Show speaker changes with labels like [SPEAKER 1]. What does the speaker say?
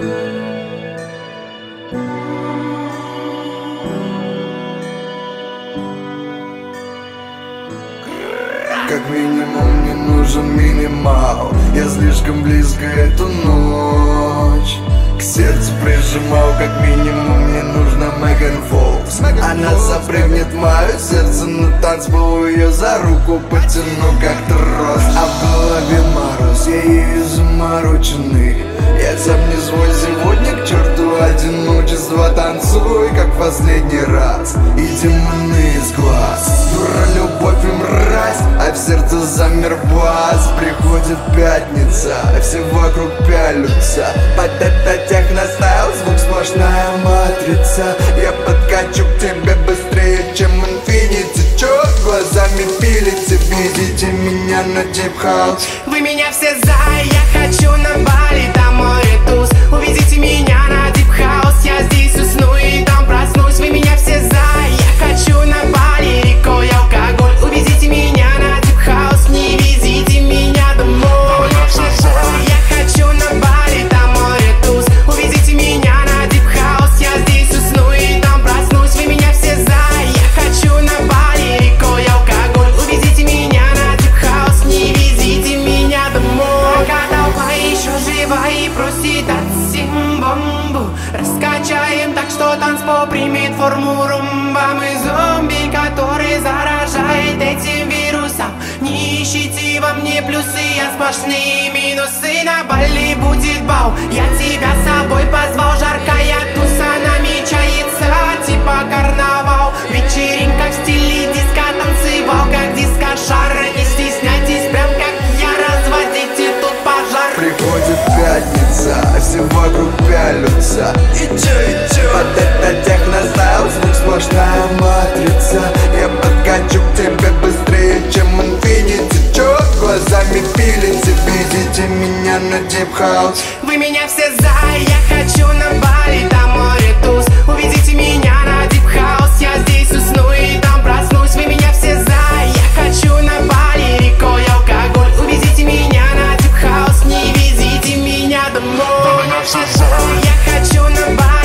[SPEAKER 1] Как минимум мне нужен минимал. Я слишком близко эту ночь. К сердцу прижимал Как минимум мне нужна Меган Фокс Она запрыгнет мое сердце На был ее за руку потяну Как трос, а в голове мороз Я ее замороченный Я замороченный Танцуй, как последний раз. И демоны из глаз. Дура, любовь и мразь А в сердце замер бас Приходит пятница а Все вокруг пялются. Под это техностайл Звук сплошная матрица. Я подкачу к тебе быстрее, чем инфинити. Чё? Глазами пилите Видите меня на дип
[SPEAKER 2] Вы меня все за, я хочу на Бали, там море туз Увезите меня жива и просит дать им бомбу. Раскачаем так, что танцпол примет форму румба. Мы зомби, который заражает этим вирусом Не ищите во мне плюсы, я сплошные минусы. На Бали будет бал, я тебя с тебя быстрее, чем инфинити. Чет глазами пилите, видите меня на Deep House. Вы меня все за, я хочу на Бали, там море
[SPEAKER 1] туз. Уведите меня на Deep House, я здесь усну и там проснусь. Вы меня все за, я хочу на Бали, рекой алкоголь. Уведите меня на Deep House, не везите меня домой.
[SPEAKER 2] Вы меня все за, я хочу на Бали.